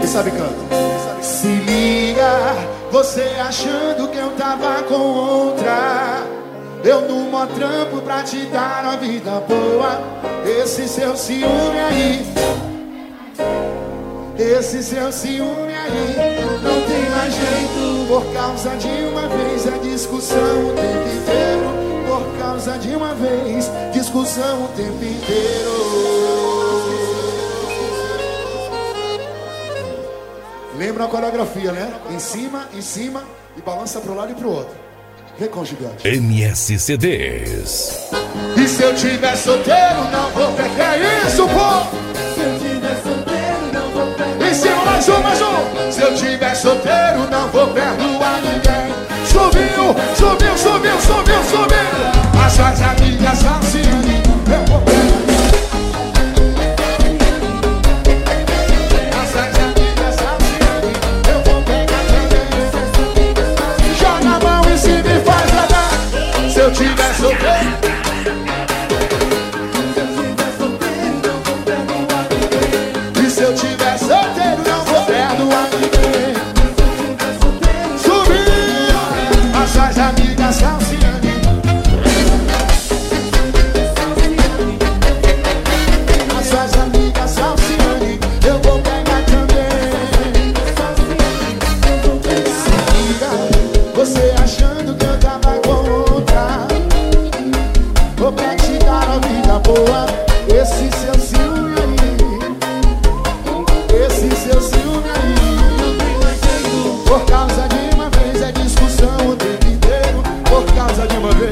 Quem sabe canta? Se liga, você achando que eu tava com outra. Eu no mó trampo pra te dar uma vida boa. Esse seu ciúme aí. Esse seu ciúme aí não tem mais jeito. Por causa de uma vez a discussão o tempo inteiro. Por causa de uma vez, discussão o tempo inteiro. Lembra a coreografia, né? Em cima, em cima e balança pro lado e pro outro. Vem com gigante MSCDs E se eu tiver solteiro, não vou pegar isso, pô! Mais um, mais um. Se eu tiver solteiro, não vou perdoar você achando que eu tava com outra. Vou pra te dar a vida boa, esse seu ciúme aí. Esse seu ciúme aí Por causa de uma vez é discussão o tempo inteiro Por causa de uma vez,